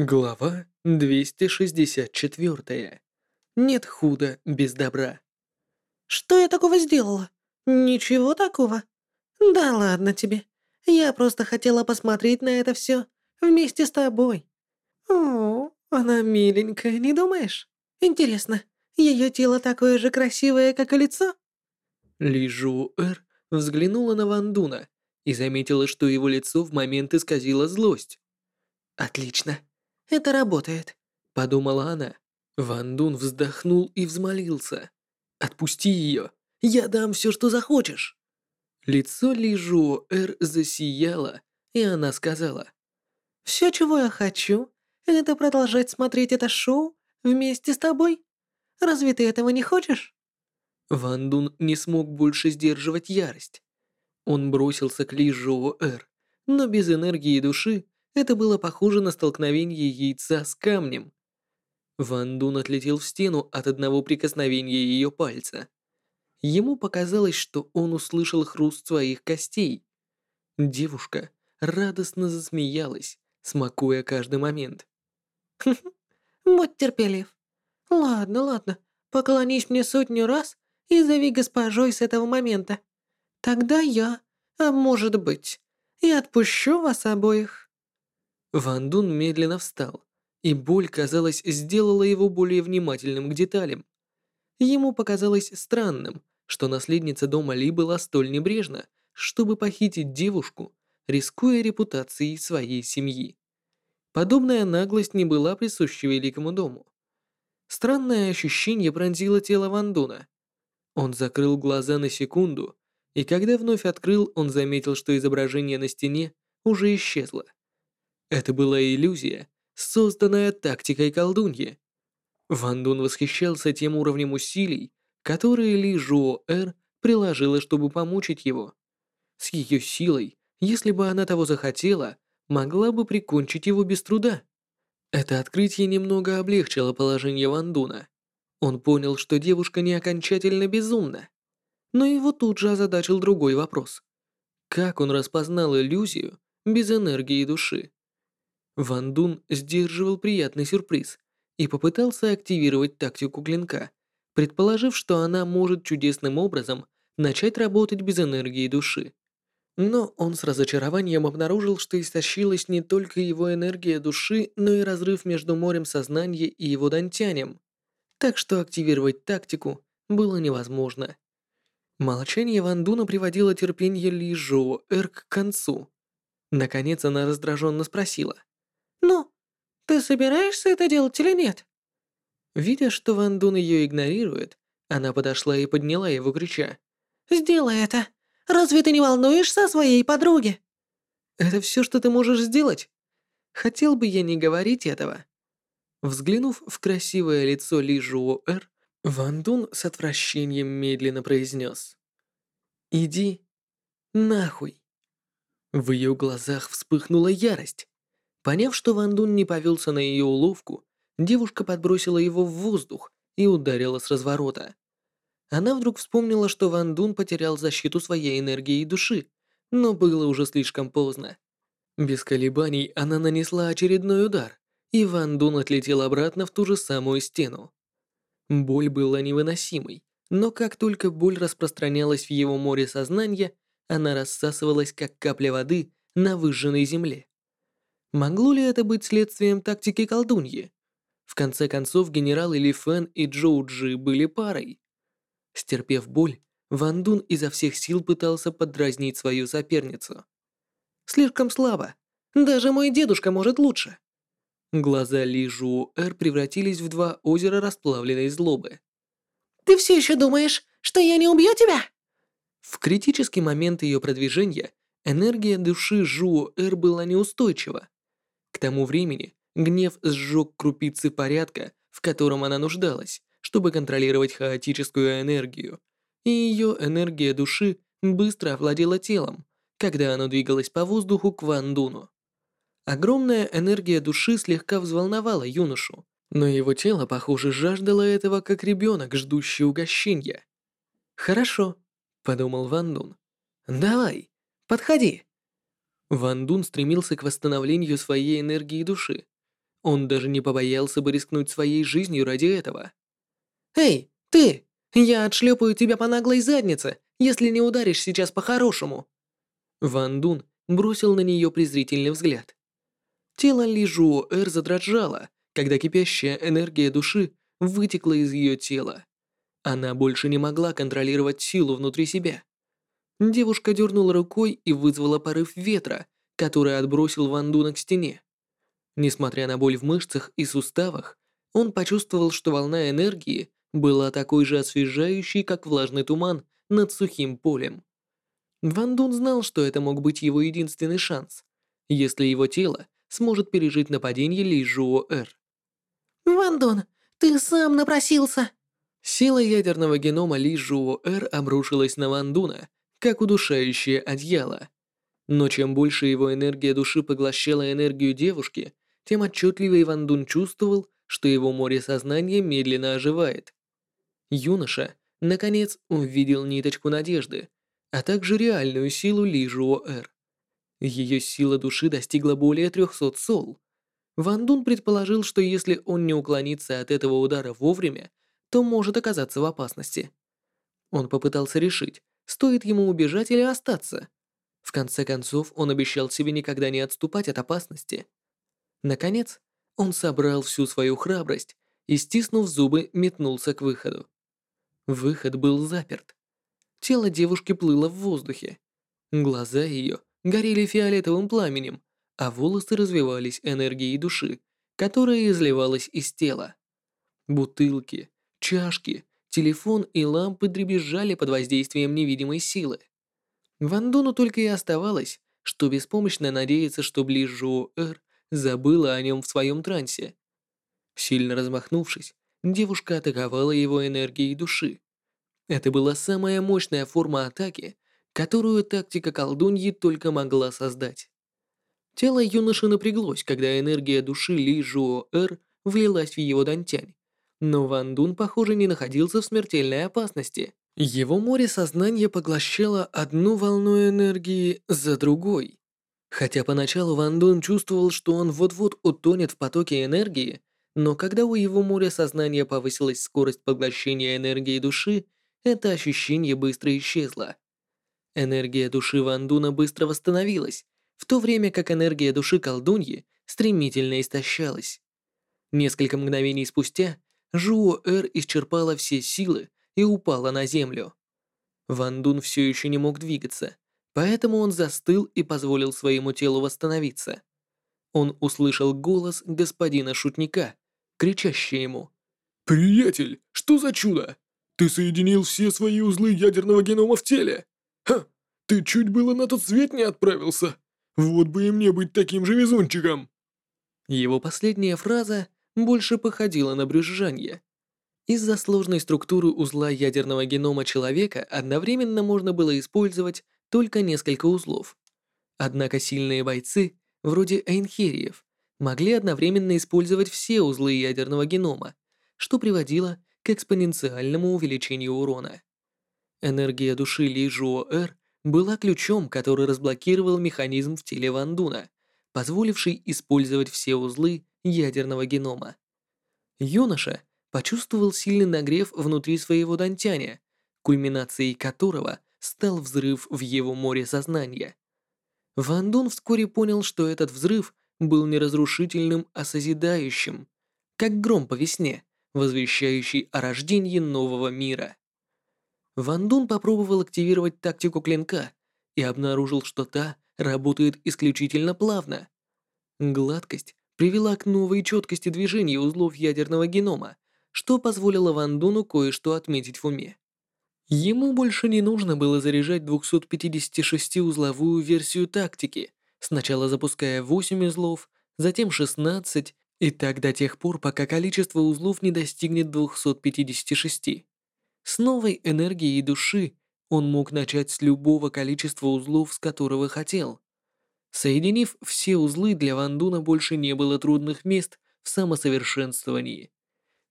Глава 264. Нет худа без добра. Что я такого сделала? Ничего такого. Да ладно тебе. Я просто хотела посмотреть на это все вместе с тобой. О, она миленькая, не думаешь? Интересно, ее тело такое же красивое, как и лицо? Ли Жу-эр взглянула на Ван Дуна и заметила, что его лицо в момент исказило злость. Отлично. Это работает», — подумала она. Ван Дун вздохнул и взмолился. «Отпусти ее! Я дам все, что захочешь!» Лицо Ли Жуо Эр засияло, и она сказала. «Все, чего я хочу, это продолжать смотреть это шоу вместе с тобой. Разве ты этого не хочешь?» Ван Дун не смог больше сдерживать ярость. Он бросился к Ли Жуо Эр, но без энергии души это было похоже на столкновение яйца с камнем. Ван Дун отлетел в стену от одного прикосновения ее пальца. Ему показалось, что он услышал хруст своих костей. Девушка радостно засмеялась, смакуя каждый момент. «Хм, будь терпелив. Ладно, ладно, поклонись мне сотню раз и зови госпожой с этого момента. Тогда я, а может быть, и отпущу вас обоих». Ван Дун медленно встал, и боль, казалось, сделала его более внимательным к деталям. Ему показалось странным, что наследница дома Ли была столь небрежна, чтобы похитить девушку, рискуя репутацией своей семьи. Подобная наглость не была присуща великому дому. Странное ощущение пронзило тело Ван Дуна. Он закрыл глаза на секунду, и когда вновь открыл, он заметил, что изображение на стене уже исчезло. Это была иллюзия, созданная тактикой колдуньи. Ван Дун восхищался тем уровнем усилий, которые Ли Жуо Эр приложила, чтобы помучить его. С ее силой, если бы она того захотела, могла бы прикончить его без труда. Это открытие немного облегчило положение Ван Дуна. Он понял, что девушка не окончательно безумна. Но его тут же озадачил другой вопрос. Как он распознал иллюзию без энергии души? Ван Дун сдерживал приятный сюрприз и попытался активировать тактику клинка, предположив, что она может чудесным образом начать работать без энергии души. Но он с разочарованием обнаружил, что истощилась не только его энергия души, но и разрыв между морем сознания и его дантянем. Так что активировать тактику было невозможно. Молчание Ван Дуна приводило терпение Ли Жо Эр к концу. Наконец она раздраженно спросила. «Ну, ты собираешься это делать или нет?» Видя, что Ван Дун ее игнорирует, она подошла и подняла его, крича. «Сделай это! Разве ты не волнуешься о своей подруге?» «Это все, что ты можешь сделать? Хотел бы я не говорить этого». Взглянув в красивое лицо Ли Жуо Эр, Ван Дун с отвращением медленно произнес. «Иди нахуй». В ее глазах вспыхнула ярость. Поняв, что Ван Дун не повелся на ее уловку, девушка подбросила его в воздух и ударила с разворота. Она вдруг вспомнила, что Ван Дун потерял защиту своей энергии и души, но было уже слишком поздно. Без колебаний она нанесла очередной удар, и Ван Дун отлетел обратно в ту же самую стену. Боль была невыносимой, но как только боль распространялась в его море сознания, она рассасывалась как капля воды на выжженной земле. Могло ли это быть следствием тактики колдуньи? В конце концов, генералы Ли Фэн и Джоу Джи были парой. Стерпев боль, Ван Дун изо всех сил пытался подразнить свою соперницу. «Слишком слабо. Даже мой дедушка может лучше». Глаза Ли Жу Эр превратились в два озера расплавленной злобы. «Ты все еще думаешь, что я не убью тебя?» В критический момент ее продвижения энергия души Жу Эр была неустойчива. К тому времени гнев сжег крупицы порядка, в котором она нуждалась, чтобы контролировать хаотическую энергию, и ее энергия души быстро овладела телом, когда оно двигалось по воздуху к Ван Дуну. Огромная энергия души слегка взволновала юношу, но его тело, похоже, жаждало этого, как ребенок, ждущий угощения. «Хорошо», — подумал Ван Дун. «Давай, подходи». Ван Дун стремился к восстановлению своей энергии души. Он даже не побоялся бы рискнуть своей жизнью ради этого. «Эй, ты! Я отшлепаю тебя по наглой заднице, если не ударишь сейчас по-хорошему!» Ван Дун бросил на нее презрительный взгляд. Тело Ли Жуо Эр задрожало, когда кипящая энергия души вытекла из ее тела. Она больше не могла контролировать силу внутри себя. Девушка дернула рукой и вызвала порыв ветра, который отбросил Ван Дуна к стене. Несмотря на боль в мышцах и суставах, он почувствовал, что волна энергии была такой же освежающей, как влажный туман над сухим полем. Ван Дун знал, что это мог быть его единственный шанс, если его тело сможет пережить нападение Ли Жуо Эр. «Ван Дун, ты сам напросился!» Сила ядерного генома Ли Жуо Эр обрушилась на Ван Дуна, как удушающее одеяло. Но чем больше его энергия души поглощала энергию девушки, тем отчетливее Ван Дун чувствовал, что его море сознания медленно оживает. Юноша, наконец, увидел ниточку надежды, а также реальную силу Ли Жуо Эр. Ее сила души достигла более 300 сол. Ван Дун предположил, что если он не уклонится от этого удара вовремя, то может оказаться в опасности. Он попытался решить, стоит ему убежать или остаться. В конце концов, он обещал себе никогда не отступать от опасности. Наконец, он собрал всю свою храбрость и, стиснув зубы, метнулся к выходу. Выход был заперт. Тело девушки плыло в воздухе. Глаза ее горели фиолетовым пламенем, а волосы развивались энергией души, которая изливалась из тела. Бутылки, чашки, телефон и лампы дребезжали под воздействием невидимой силы. Ван Дуну только и оставалось, что беспомощно надеяться, что Ближу Эр забыла о нем в своем трансе. Сильно размахнувшись, девушка атаковала его энергией души. Это была самая мощная форма атаки, которую тактика колдуньи только могла создать. Тело юноши напряглось, когда энергия души Ли Жуо Эр влилась в его дантянь. Но Ван Дун, похоже, не находился в смертельной опасности. Его море сознания поглощало одну волну энергии за другой. Хотя поначалу Ван Дун чувствовал, что он вот-вот утонет в потоке энергии, но когда у его моря сознания повысилась скорость поглощения энергии души, это ощущение быстро исчезло. Энергия души Ван Дуна быстро восстановилась, в то время как энергия души колдуньи стремительно истощалась. Несколько мгновений спустя Жуо Эр исчерпала все силы и упала на землю. Ван Дун все еще не мог двигаться, Поэтому он застыл и позволил своему телу восстановиться. Он услышал голос господина шутника, кричащий ему. «Приятель, что за чудо? Ты соединил все свои узлы ядерного генома в теле? Ха, ты чуть было на тот свет не отправился. Вот бы и мне быть таким же везунчиком!» Его последняя фраза больше походила на брюзжание. Из-за сложной структуры узла ядерного генома человека одновременно можно было использовать только несколько узлов. Однако сильные бойцы, вроде Эйнхериев, могли одновременно использовать все узлы ядерного генома, что приводило к экспоненциальному увеличению урона. Энергия души Ли Жуо-Эр была ключом, который разблокировал механизм в теле Ван Дуна, позволивший использовать все узлы ядерного генома. Юноша почувствовал сильный нагрев внутри своего дантяня, кульминацией которого стал взрыв в его море сознания. Ван Дун вскоре понял, что этот взрыв был не разрушительным, а созидающим, как гром по весне, возвещающий о рождении нового мира. Ван Дун попробовал активировать тактику клинка и обнаружил, что та работает исключительно плавно. Гладкость привела к новой четкости движения узлов ядерного генома, что позволило Ван Дуну кое-что отметить в уме. Ему больше не нужно было заряжать 256-узловую версию тактики, сначала запуская 8 узлов, затем 16, и так до тех пор, пока количество узлов не достигнет 256. С новой энергией души он мог начать с любого количества узлов, с которого хотел. Соединив все узлы, для Вандуна больше не было трудных мест в самосовершенствовании.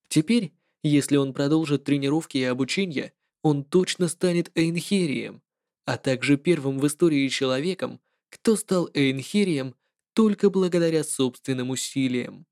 Теперь, если он продолжит тренировки и обучение, он точно станет Эйнхерием, а также первым в истории человеком, кто стал Эйнхерием только благодаря собственным усилиям.